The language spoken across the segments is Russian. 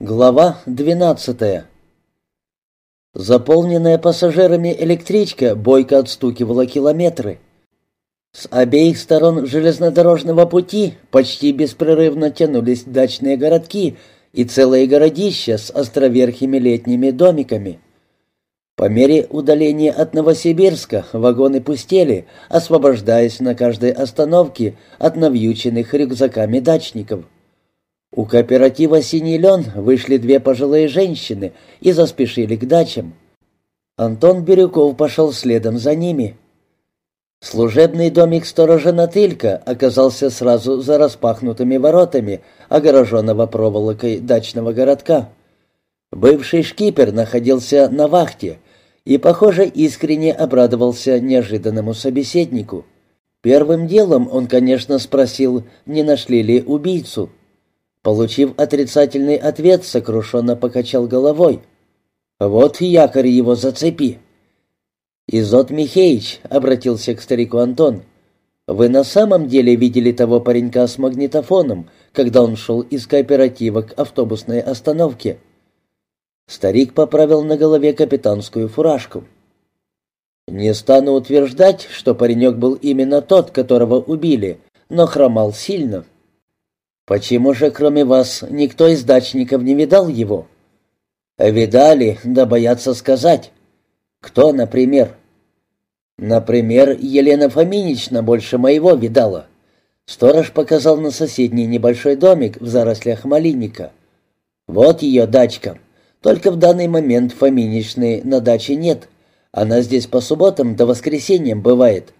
Глава 12 Заполненная пассажирами электричка бойко отстукивала километры. С обеих сторон железнодорожного пути почти беспрерывно тянулись дачные городки и целые городища с островерхими летними домиками. По мере удаления от Новосибирска вагоны пустели, освобождаясь на каждой остановке от навьюченных рюкзаками дачников. У кооператива «Синий лен» вышли две пожилые женщины и заспешили к дачам. Антон Бирюков пошел следом за ними. Служебный домик сторожа Натылька оказался сразу за распахнутыми воротами, огороженного проволокой дачного городка. Бывший шкипер находился на вахте и, похоже, искренне обрадовался неожиданному собеседнику. Первым делом он, конечно, спросил, не нашли ли убийцу. Получив отрицательный ответ, сокрушенно покачал головой. «Вот якорь его зацепи». «Изот Михеич», — обратился к старику Антон, — «вы на самом деле видели того паренька с магнитофоном, когда он шел из кооператива к автобусной остановке?» Старик поправил на голове капитанскую фуражку. «Не стану утверждать, что паренек был именно тот, которого убили, но хромал сильно». «Почему же, кроме вас, никто из дачников не видал его?» «Видали, да боятся сказать». «Кто, например?» «Например, Елена Фоминична больше моего видала». Сторож показал на соседний небольшой домик в зарослях малинника. «Вот ее дачка. Только в данный момент Фоминичны на даче нет. Она здесь по субботам до воскресеньям бывает.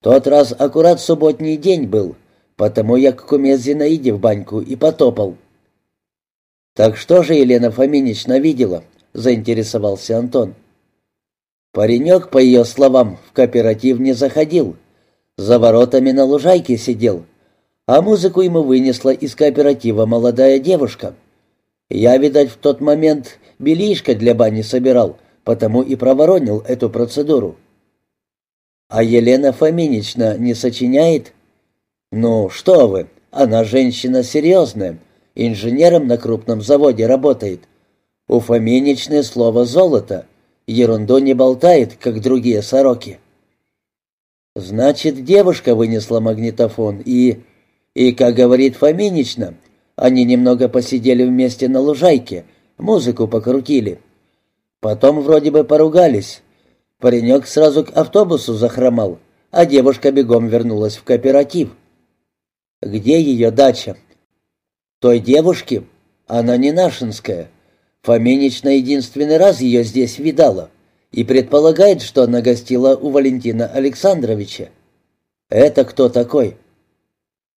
Тот раз аккурат субботний день был, Потому я к куме Зинаиде в баньку и потопал. «Так что же Елена Фоминична видела?» — заинтересовался Антон. Паренек, по ее словам, в кооператив не заходил. За воротами на лужайке сидел. А музыку ему вынесла из кооператива молодая девушка. Я, видать, в тот момент белишко для бани собирал, потому и проворонил эту процедуру. А Елена Фоминична не сочиняет? «Ну, что вы, она женщина серьезная, инженером на крупном заводе работает. У Фоминичное слово «золото», ерунду не болтает, как другие сороки». «Значит, девушка вынесла магнитофон и...» «И, как говорит Фоминична, они немного посидели вместе на лужайке, музыку покрутили. Потом вроде бы поругались. Паренек сразу к автобусу захромал, а девушка бегом вернулась в кооператив». Где ее дача? Той девушки? Она не нашинская. Фоминична единственный раз ее здесь видала и предполагает, что она гостила у Валентина Александровича. Это кто такой?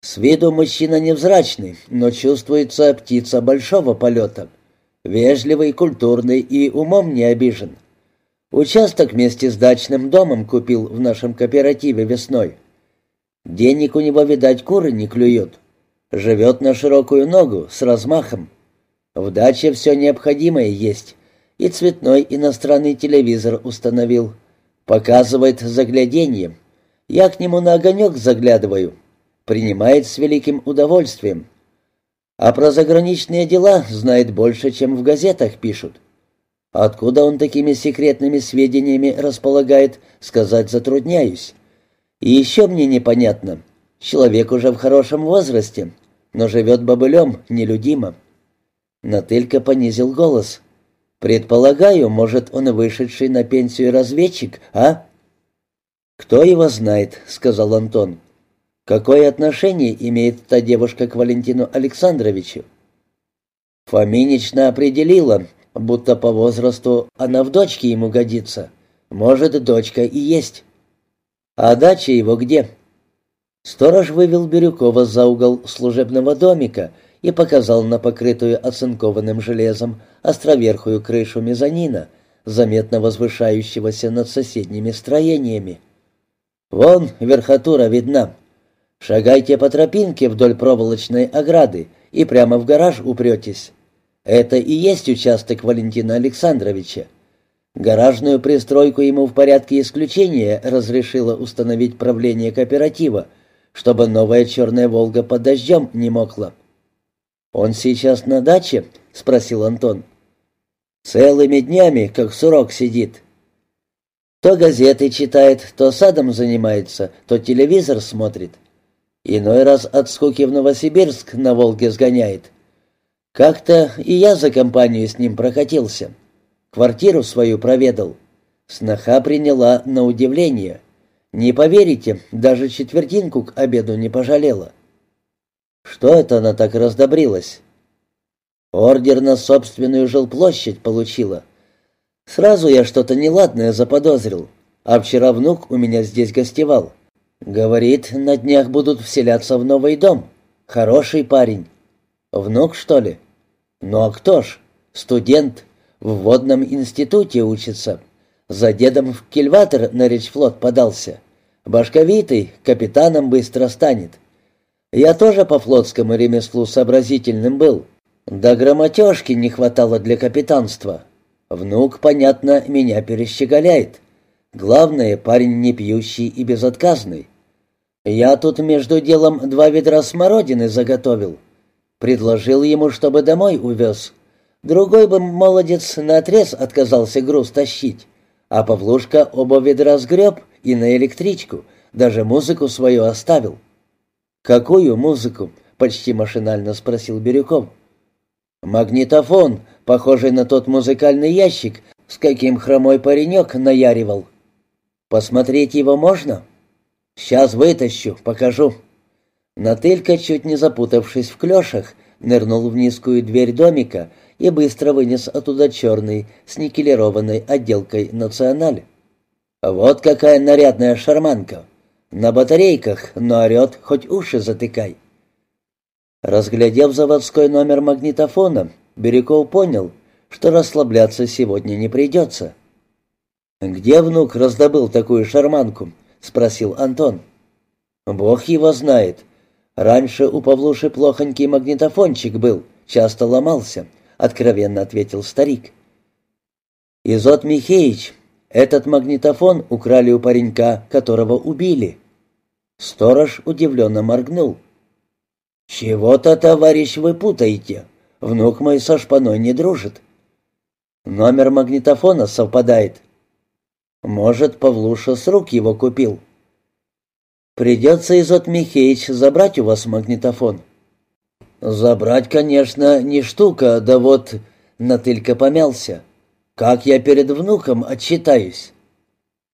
С виду мужчина невзрачный, но чувствуется птица большого полета. Вежливый, культурный и умом не обижен. Участок вместе с дачным домом купил в нашем кооперативе весной. Денег у него, видать, куры не клюют. Живет на широкую ногу, с размахом. В даче все необходимое есть. И цветной иностранный телевизор установил. Показывает загляденье. Я к нему на огонек заглядываю. Принимает с великим удовольствием. А про заграничные дела знает больше, чем в газетах пишут. Откуда он такими секретными сведениями располагает, сказать затрудняюсь. И еще мне непонятно. Человек уже в хорошем возрасте, но живет бобылем нелюдимо. Натылька понизил голос. «Предполагаю, может, он вышедший на пенсию разведчик, а?» «Кто его знает», — сказал Антон. «Какое отношение имеет та девушка к Валентину Александровичу?» Фоминична определила, будто по возрасту она в дочке ему годится. Может, дочка и есть. «А дача его где?» Сторож вывел Бирюкова за угол служебного домика и показал на покрытую оцинкованным железом островерхую крышу мезонина, заметно возвышающегося над соседними строениями. «Вон верхотура видна. Шагайте по тропинке вдоль проволочной ограды и прямо в гараж упретесь. Это и есть участок Валентина Александровича. Гаражную пристройку ему в порядке исключения разрешило установить правление кооператива, чтобы новая черная «Волга» под дождем не мокла. «Он сейчас на даче?» — спросил Антон. «Целыми днями, как сурок сидит. То газеты читает, то садом занимается, то телевизор смотрит. Иной раз от скуки в Новосибирск на Волге сгоняет. Как-то и я за компанию с ним прокатился. Квартиру свою проведал. Сноха приняла на удивление. Не поверите, даже четвертинку к обеду не пожалела. Что это она так раздобрилась? Ордер на собственную жилплощадь получила. Сразу я что-то неладное заподозрил. А вчера внук у меня здесь гостевал. Говорит, на днях будут вселяться в новый дом. Хороший парень. Внук, что ли? Ну а кто ж? Студент. В водном институте учится. За дедом в кильватер на речфлот подался. Башковитый, капитаном быстро станет. Я тоже по флотскому ремеслу сообразительным был. Да грамотежки не хватало для капитанства. Внук, понятно, меня перещеголяет. Главное, парень не пьющий и безотказный. Я тут между делом два ведра смородины заготовил. Предложил ему, чтобы домой увез. Другой бы молодец наотрез отказался груз тащить. А Павлушка оба ведра сгреб и на электричку, даже музыку свою оставил. «Какую музыку?» — почти машинально спросил Бирюков. «Магнитофон, похожий на тот музыкальный ящик, с каким хромой паренек наяривал. Посмотреть его можно?» «Сейчас вытащу, покажу». Натылька, чуть не запутавшись в клешах, нырнул в низкую дверь домика и быстро вынес оттуда черный с никелированной отделкой «Националь». «Вот какая нарядная шарманка! На батарейках, но орет, хоть уши затыкай!» Разглядев заводской номер магнитофона, Бирюков понял, что расслабляться сегодня не придется. «Где внук раздобыл такую шарманку?» — спросил Антон. «Бог его знает. Раньше у Павлуши плохонький магнитофончик был, часто ломался», — откровенно ответил старик. «Изот Михеич, этот магнитофон украли у паренька, которого убили». Сторож удивленно моргнул. «Чего-то, товарищ, вы путаете. Внук мой со шпаной не дружит». «Номер магнитофона совпадает». «Может, Павлуша с рук его купил?» «Придется, Изот Михеич, забрать у вас магнитофон». «Забрать, конечно, не штука, да вот...» Натылька помялся. «Как я перед внуком отчитаюсь?»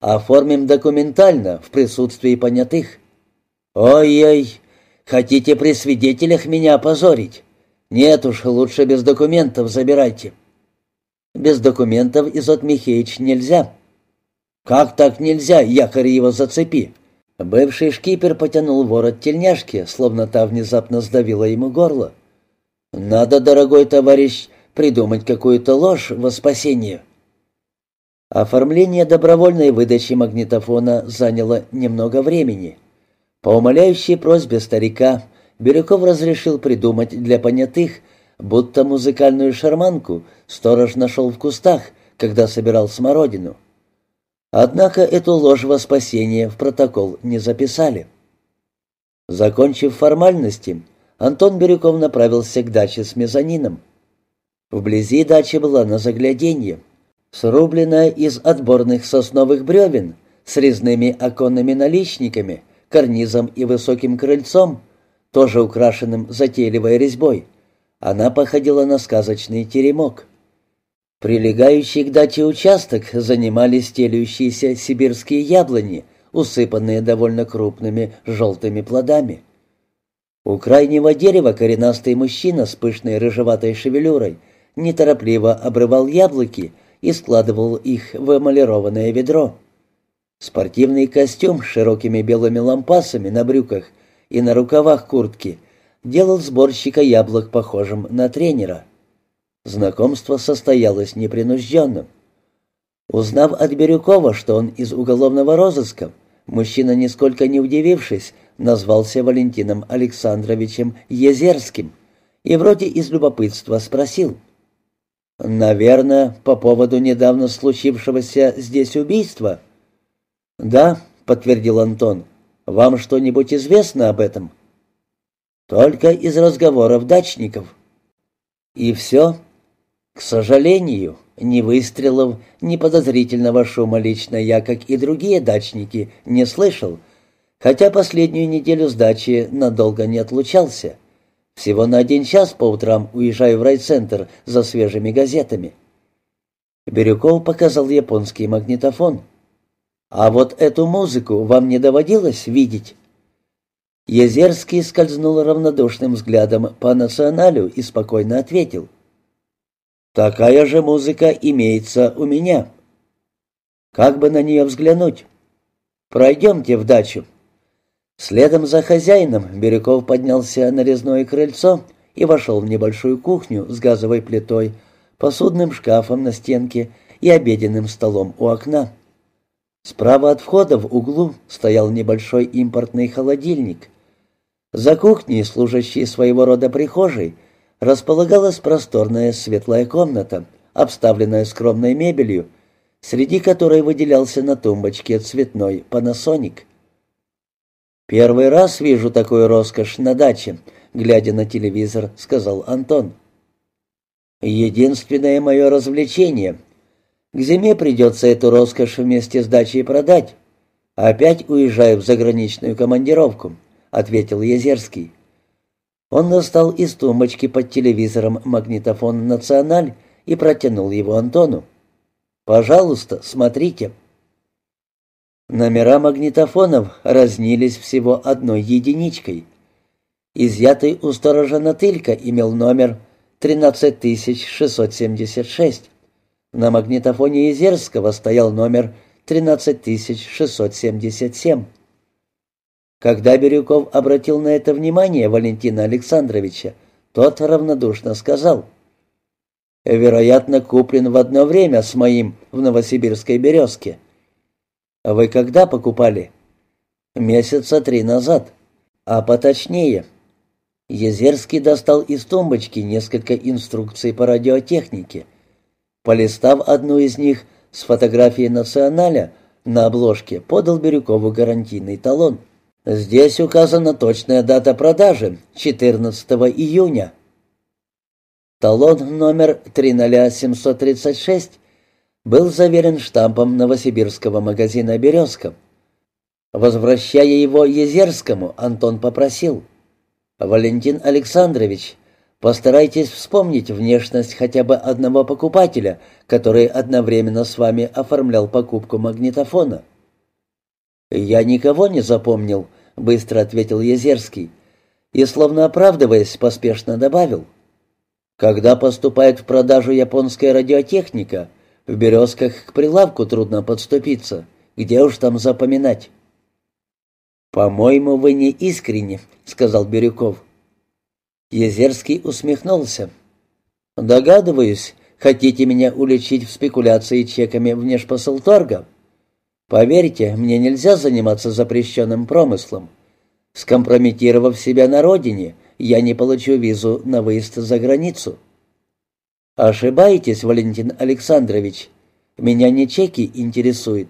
«Оформим документально, в присутствии понятых». «Ой-ой, хотите при свидетелях меня опозорить? Нет уж, лучше без документов забирайте». «Без документов, Изот Михеич, нельзя». «Как так нельзя? Якорь его зацепи». Бывший шкипер потянул ворот тельняшки, словно та внезапно сдавила ему горло. «Надо, дорогой товарищ, придумать какую-то ложь во спасение». Оформление добровольной выдачи магнитофона заняло немного времени. По умоляющей просьбе старика Бирюков разрешил придумать для понятых, будто музыкальную шарманку сторож нашел в кустах, когда собирал смородину. Однако эту ложь во спасение в протокол не записали. Закончив формальности, Антон Бирюков направился к даче с мезонином. Вблизи дача была на загляденье, срубленная из отборных сосновых бревен, с резными оконными наличниками, карнизом и высоким крыльцом, тоже украшенным затейливой резьбой. Она походила на сказочный теремок. Прилегающий к даче участок занимали стелющиеся сибирские яблони, усыпанные довольно крупными желтыми плодами. У крайнего дерева коренастый мужчина с пышной рыжеватой шевелюрой неторопливо обрывал яблоки и складывал их в эмалированное ведро. Спортивный костюм с широкими белыми лампасами на брюках и на рукавах куртки делал сборщика яблок похожим на тренера. Знакомство состоялось непринужденным. Узнав от Бирюкова, что он из уголовного розыска, мужчина, нисколько не удивившись, назвался Валентином Александровичем Езерским и вроде из любопытства спросил. «Наверное, по поводу недавно случившегося здесь убийства?» «Да», — подтвердил Антон. «Вам что-нибудь известно об этом?» «Только из разговоров дачников». «И все?» К сожалению, ни выстрелов, ни подозрительного шума лично я, как и другие дачники, не слышал, хотя последнюю неделю с дачи надолго не отлучался. Всего на один час по утрам уезжаю в райцентр за свежими газетами. Бирюков показал японский магнитофон. «А вот эту музыку вам не доводилось видеть?» Езерский скользнул равнодушным взглядом по националю и спокойно ответил. «Такая же музыка имеется у меня. Как бы на нее взглянуть? Пройдемте в дачу». Следом за хозяином Бирюков поднялся на резное крыльцо и вошел в небольшую кухню с газовой плитой, посудным шкафом на стенке и обеденным столом у окна. Справа от входа в углу стоял небольшой импортный холодильник. За кухней, служащей своего рода прихожей, располагалась просторная светлая комната, обставленная скромной мебелью, среди которой выделялся на тумбочке цветной панасоник. «Первый раз вижу такую роскошь на даче», — глядя на телевизор, сказал Антон. «Единственное мое развлечение. К зиме придется эту роскошь вместе с дачей продать. Опять уезжаю в заграничную командировку», — ответил Езерский. Он достал из тумбочки под телевизором магнитофон «Националь» и протянул его Антону. «Пожалуйста, смотрите». Номера магнитофонов разнились всего одной единичкой. Изъятый у сторожа Натылька имел номер 13676. На магнитофоне Изерского стоял номер 13677. Когда Бирюков обратил на это внимание Валентина Александровича, тот равнодушно сказал, «Вероятно, куплен в одно время с моим в Новосибирской «Березке». «Вы когда покупали?» «Месяца три назад. А поточнее». Езерский достал из тумбочки несколько инструкций по радиотехнике. Полистав одну из них с фотографией националя, на обложке подал Бирюкову гарантийный талон — Здесь указана точная дата продажи — 14 июня. Талон номер 30736 был заверен штампом новосибирского магазина «Березка». Возвращая его Езерскому, Антон попросил. «Валентин Александрович, постарайтесь вспомнить внешность хотя бы одного покупателя, который одновременно с вами оформлял покупку магнитофона». «Я никого не запомнил», — быстро ответил Езерский. И, словно оправдываясь, поспешно добавил. «Когда поступает в продажу японская радиотехника, в «Березках» к прилавку трудно подступиться. Где уж там запоминать?» «По-моему, вы не искренне», — сказал Бирюков. Езерский усмехнулся. «Догадываюсь, хотите меня уличить в спекуляции чеками внешпосылторга?» Поверьте, мне нельзя заниматься запрещенным промыслом. Скомпрометировав себя на родине, я не получу визу на выезд за границу. Ошибаетесь, Валентин Александрович. Меня не чеки интересуют.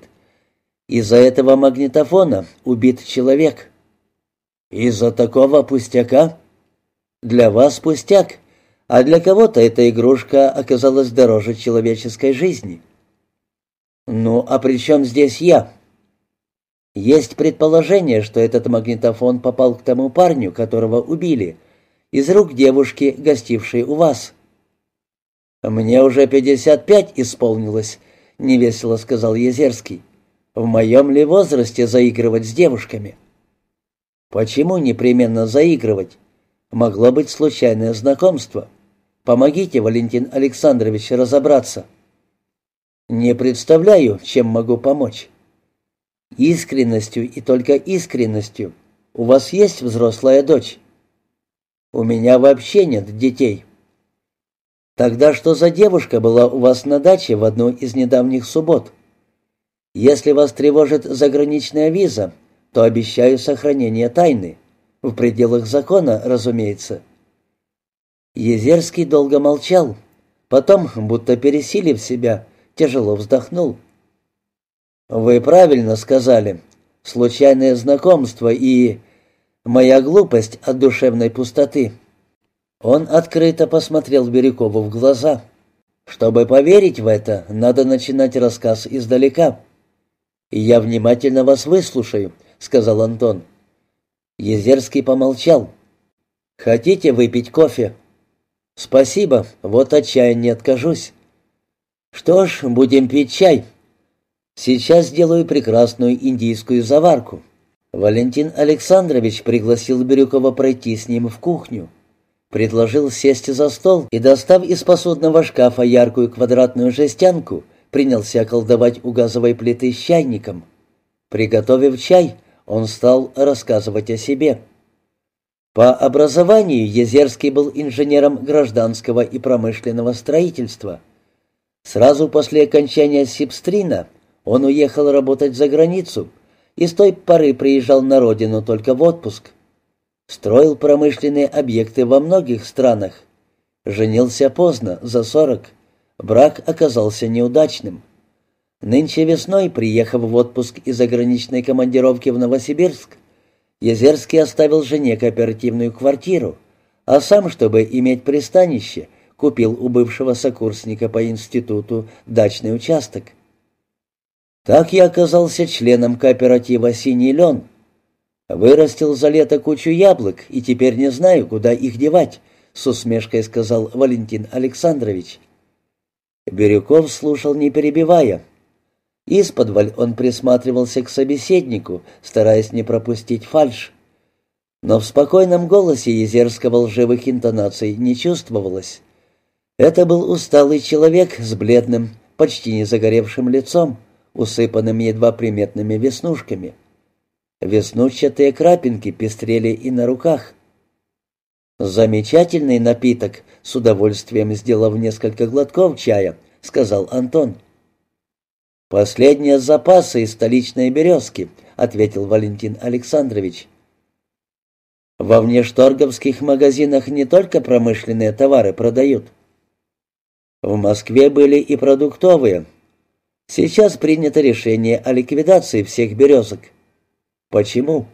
Из-за этого магнитофона убит человек. Из-за такого пустяка? Для вас пустяк, а для кого-то эта игрушка оказалась дороже человеческой жизни. «Ну, а при чем здесь я?» «Есть предположение, что этот магнитофон попал к тому парню, которого убили, из рук девушки, гостившей у вас». «Мне уже пятьдесят пять исполнилось», — невесело сказал Езерский. «В моем ли возрасте заигрывать с девушками?» «Почему непременно заигрывать? Могло быть случайное знакомство. Помогите, Валентин Александрович, разобраться». Не представляю, чем могу помочь. Искренностью и только искренностью. У вас есть взрослая дочь? У меня вообще нет детей. Тогда что за девушка была у вас на даче в одну из недавних суббот? Если вас тревожит заграничная виза, то обещаю сохранение тайны. В пределах закона, разумеется. Езерский долго молчал. Потом, будто пересилив себя, тяжело вздохнул. «Вы правильно сказали. Случайное знакомство и... моя глупость от душевной пустоты». Он открыто посмотрел Бирюкову в глаза. Чтобы поверить в это, надо начинать рассказ издалека. «Я внимательно вас выслушаю», — сказал Антон. Езерский помолчал. «Хотите выпить кофе?» «Спасибо, вот от чая не откажусь». «Что ж, будем пить чай. Сейчас сделаю прекрасную индийскую заварку». Валентин Александрович пригласил Бирюкова пройти с ним в кухню. Предложил сесть за стол и, достав из посудного шкафа яркую квадратную жестянку, принялся колдовать у газовой плиты с чайником. Приготовив чай, он стал рассказывать о себе. По образованию Езерский был инженером гражданского и промышленного строительства. Сразу после окончания Сибстрина он уехал работать за границу и с той поры приезжал на родину только в отпуск. Строил промышленные объекты во многих странах. Женился поздно, за сорок. Брак оказался неудачным. Нынче весной, приехав в отпуск из заграничной командировки в Новосибирск, Езерский оставил жене кооперативную квартиру, а сам, чтобы иметь пристанище, купил у бывшего сокурсника по институту дачный участок. Так я оказался членом кооператива «Синий лен». Вырастил за лето кучу яблок и теперь не знаю, куда их девать, с усмешкой сказал Валентин Александрович. Бирюков слушал, не перебивая. Исподволь он присматривался к собеседнику, стараясь не пропустить фальшь. Но в спокойном голосе Езерского лживых интонаций не чувствовалось. Это был усталый человек с бледным, почти не загоревшим лицом, усыпанным едва приметными веснушками. Веснушчатые крапинки пестрели и на руках. «Замечательный напиток», — с удовольствием сделав несколько глотков чая, — сказал Антон. «Последние запасы из столичной березки», — ответил Валентин Александрович. «Во внешторговских магазинах не только промышленные товары продают. В Москве были и продуктовые. Сейчас принято решение о ликвидации всех березок. Почему?»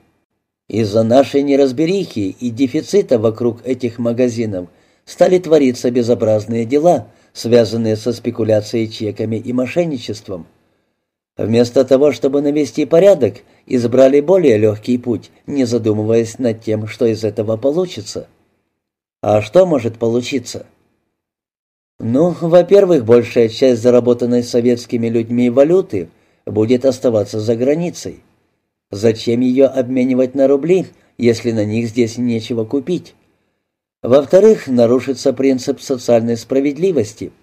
Из-за нашей неразберихи и дефицита вокруг этих магазинов стали твориться безобразные дела, связанные со спекуляцией чеками и мошенничеством. Вместо того, чтобы навести порядок, избрали более легкий путь, не задумываясь над тем, что из этого получится. А что может получиться? Ну, во-первых, большая часть заработанной советскими людьми валюты будет оставаться за границей. Зачем ее обменивать на рубли, если на них здесь нечего купить? Во-вторых, нарушится принцип социальной справедливости –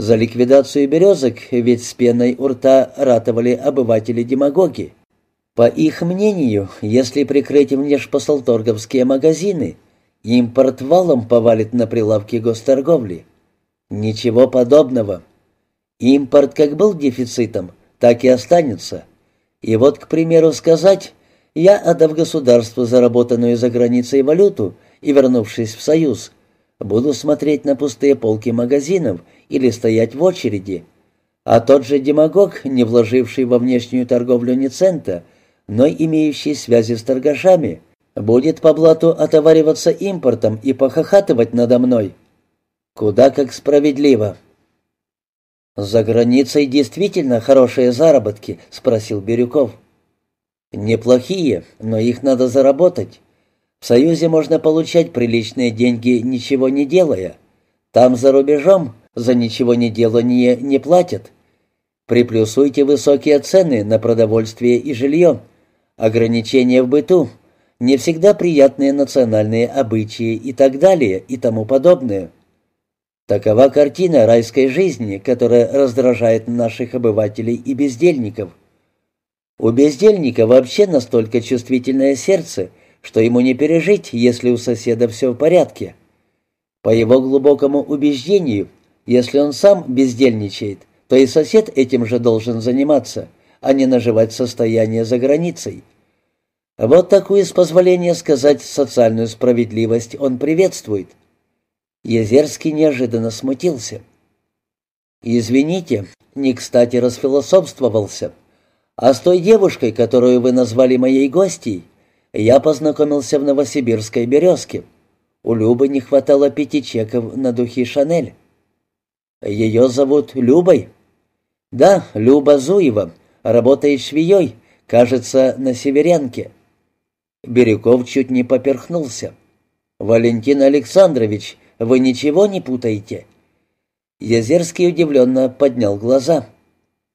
за ликвидацию березок ведь с пеной у рта ратовали обыватели-демагоги. По их мнению, если прикрыть внешпосолторговские магазины, импорт валом повалит на прилавки госторговли. Ничего подобного. Импорт как был дефицитом, так и останется. И вот, к примеру, сказать, я, отдав государству заработанную за границей валюту и вернувшись в Союз, буду смотреть на пустые полки магазинов или стоять в очереди. А тот же демагог, не вложивший во внешнюю торговлю ни цента, но имеющий связи с торгашами, будет по блату отовариваться импортом и похохатывать надо мной. Куда как справедливо. «За границей действительно хорошие заработки?» — спросил Бирюков. «Неплохие, но их надо заработать. В Союзе можно получать приличные деньги, ничего не делая. Там, за рубежом, за ничего не делание не платят. Приплюсуйте высокие цены на продовольствие и жилье, ограничения в быту, не всегда приятные национальные обычаи и так далее и тому подобное. Такова картина райской жизни, которая раздражает наших обывателей и бездельников. У бездельника вообще настолько чувствительное сердце, что ему не пережить, если у соседа все в порядке. По его глубокому убеждению, если он сам бездельничает, то и сосед этим же должен заниматься, а не наживать состояние за границей. Вот такую, с позволения сказать, социальную справедливость он приветствует. Езерский неожиданно смутился. «Извините, не кстати расфилософствовался. А с той девушкой, которую вы назвали моей гостьей, я познакомился в Новосибирской «Березке». У Любы не хватало пяти чеков на духи «Шанель». Ее зовут Любой. Да, Люба Зуева, работает швеей, кажется, на Северянке. Бирюков чуть не поперхнулся. «Валентин Александрович, вы ничего не путаете?» Езерский удивленно поднял глаза.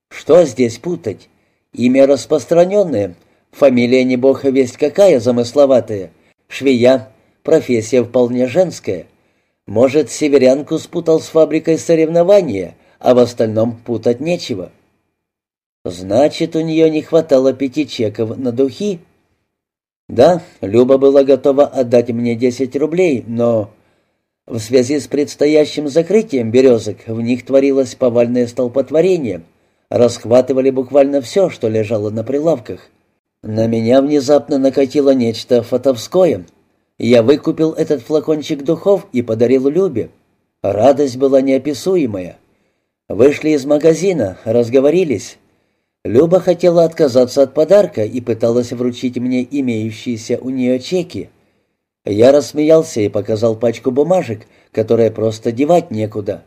«Что здесь путать? Имя распространенное, фамилия не бог весть какая замысловатая, швея, профессия вполне женская. Может, северянку спутал с фабрикой соревнования, а в остальном путать нечего». «Значит, у нее не хватало пяти чеков на духи?» «Да, Люба была готова отдать мне десять рублей, но...» В связи с предстоящим закрытием «Березок» в них творилось повальное столпотворение. Расхватывали буквально все, что лежало на прилавках. На меня внезапно накатило нечто фатовское. Я выкупил этот флакончик духов и подарил Любе. Радость была неописуемая. Вышли из магазина, разговорились. Люба хотела отказаться от подарка и пыталась вручить мне имеющиеся у нее чеки. Я рассмеялся и показал пачку бумажек, которые просто девать некуда.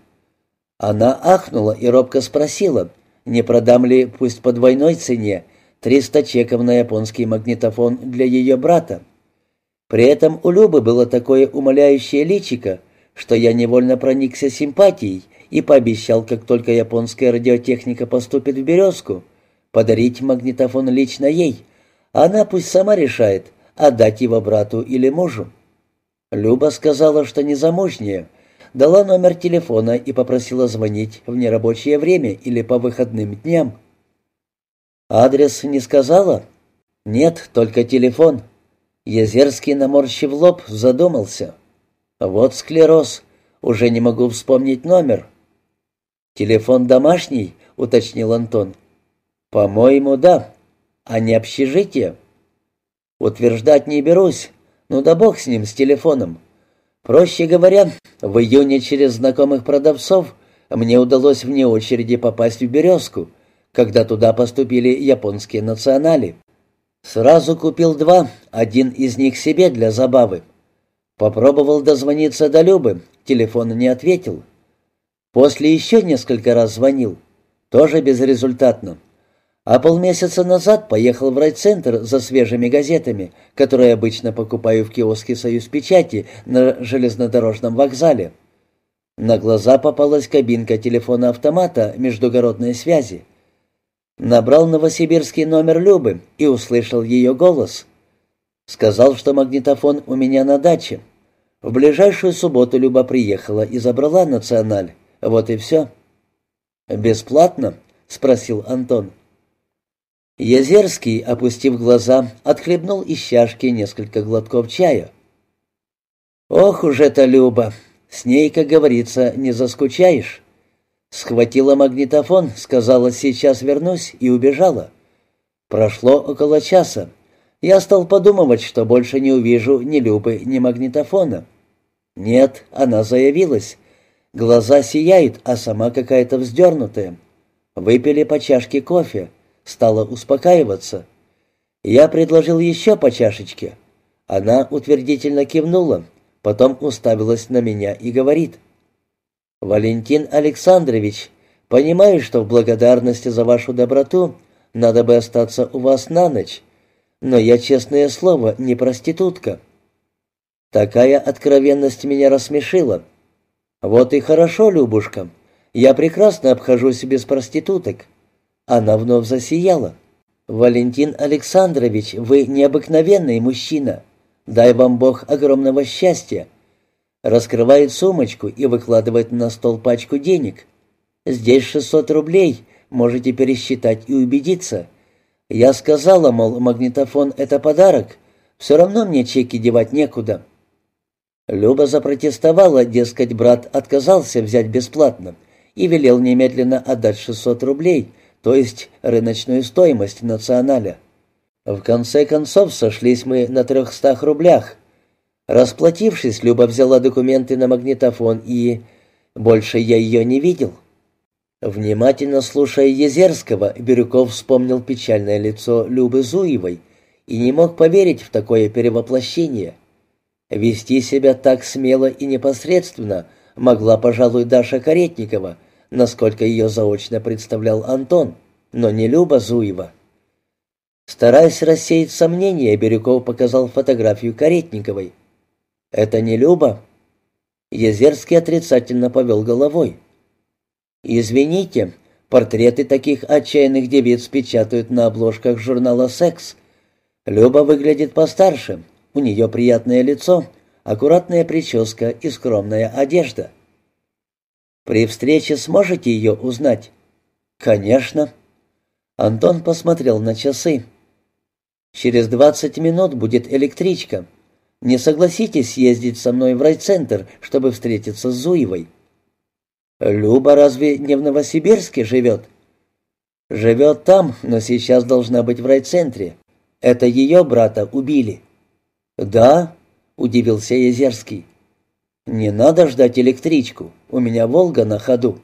Она ахнула и робко спросила, не продам ли, пусть по двойной цене, 300 чеков на японский магнитофон для ее брата. При этом у Любы было такое умоляющее личико, что я невольно проникся симпатией и пообещал, как только японская радиотехника поступит в «Березку», подарить магнитофон лично ей. Она пусть сама решает, отдать его брату или мужу. Люба сказала, что не замужняя, дала номер телефона и попросила звонить в нерабочее время или по выходным дням. «Адрес не сказала?» «Нет, только телефон». Езерский, наморщив лоб, задумался. «Вот склероз. Уже не могу вспомнить номер». «Телефон домашний?» — уточнил Антон. «По-моему, да. А не общежитие?» «Утверждать не берусь. Ну да бог с ним, с телефоном. Проще говоря, в июне через знакомых продавцов мне удалось вне очереди попасть в «Березку», когда туда поступили японские национали. Сразу купил два, один из них себе для забавы. Попробовал дозвониться до Любы, телефон не ответил. После еще несколько раз звонил, тоже безрезультатно а полмесяца назад поехал в райцентр за свежими газетами, которые обычно покупаю в киоске «Союз печати» на железнодорожном вокзале. На глаза попалась кабинка телефона-автомата междугородной связи. Набрал новосибирский номер Любы и услышал ее голос. Сказал, что магнитофон у меня на даче. В ближайшую субботу Люба приехала и забрала националь. Вот и все. «Бесплатно?» — спросил Антон. Езерский, опустив глаза, отхлебнул из чашки несколько глотков чая. «Ох уж это Люба! С ней, как говорится, не заскучаешь!» Схватила магнитофон, сказала «сейчас вернусь» и убежала. Прошло около часа. Я стал подумывать, что больше не увижу ни Любы, ни магнитофона. Нет, она заявилась. Глаза сияют, а сама какая-то вздернутая. Выпили по чашке кофе стала успокаиваться. Я предложил еще по чашечке. Она утвердительно кивнула, потом уставилась на меня и говорит. «Валентин Александрович, понимаю, что в благодарности за вашу доброту надо бы остаться у вас на ночь, но я, честное слово, не проститутка». Такая откровенность меня рассмешила. «Вот и хорошо, Любушка, я прекрасно обхожусь без проституток». Она вновь засияла. «Валентин Александрович, вы необыкновенный мужчина. Дай вам Бог огромного счастья». Раскрывает сумочку и выкладывает на стол пачку денег. «Здесь 600 рублей, можете пересчитать и убедиться». Я сказала, мол, магнитофон — это подарок, все равно мне чеки девать некуда. Люба запротестовала, дескать, брат отказался взять бесплатно и велел немедленно отдать 600 рублей, то есть рыночную стоимость националя. В конце концов сошлись мы на трехстах рублях. Расплатившись, Люба взяла документы на магнитофон и... Больше я ее не видел. Внимательно слушая Езерского, Бирюков вспомнил печальное лицо Любы Зуевой и не мог поверить в такое перевоплощение. Вести себя так смело и непосредственно могла, пожалуй, Даша Каретникова — насколько ее заочно представлял Антон, но не Люба Зуева. Стараясь рассеять сомнения, Бирюков показал фотографию Каретниковой. «Это не Люба?» Езерский отрицательно повел головой. «Извините, портреты таких отчаянных девиц печатают на обложках журнала «Секс». Люба выглядит постарше, у нее приятное лицо, аккуратная прическа и скромная одежда. При встрече сможете ее узнать?» «Конечно». Антон посмотрел на часы. Через двадцать минут будет электричка. Не согласитесь съездить со мной в райцентр, чтобы встретиться с Зуевой?» «Люба разве не в Новосибирске живет?» «Живет там, но сейчас должна быть в райцентре. Это ее брата убили». «Да?» — удивился Езерский. «Не надо ждать электричку. У меня «Волга» на ходу».